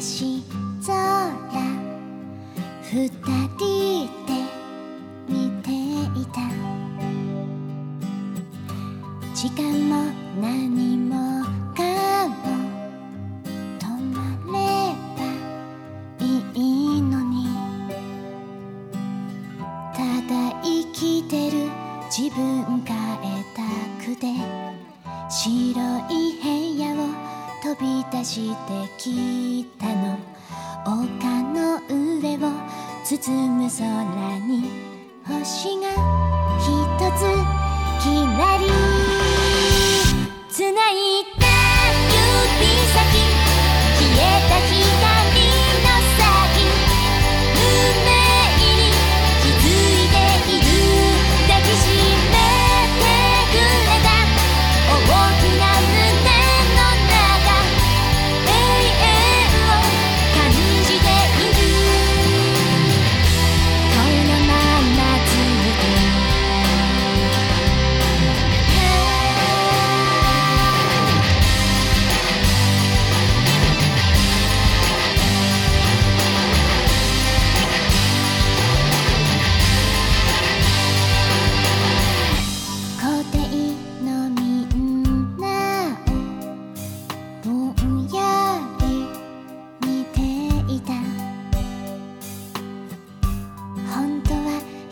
星空二人で見ていた。時間も何もかも止まればいいのに。ただ生きてる自分変えたくて白い部屋び出してきたの。丘の上を包む空に星が光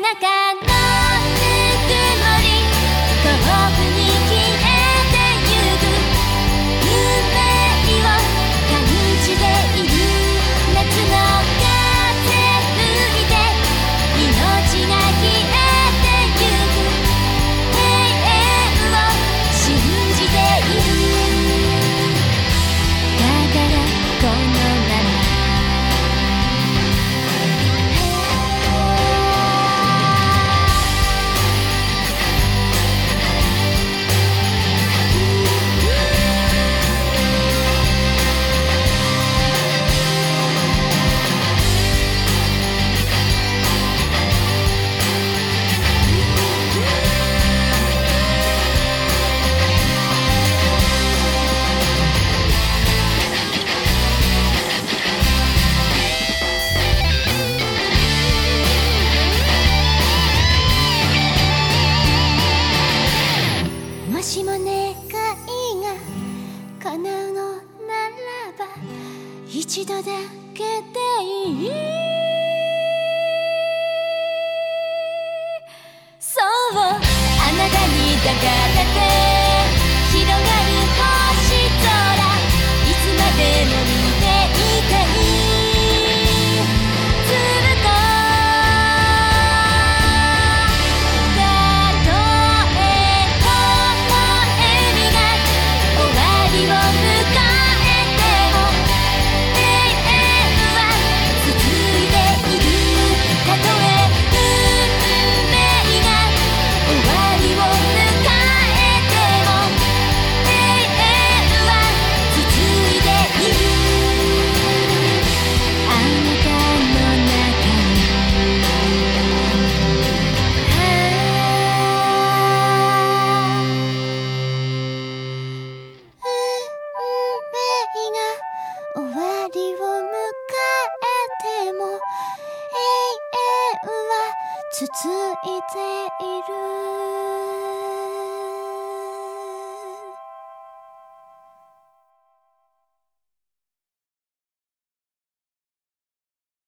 中の一度だけでいい。りを迎えても永遠は続いている。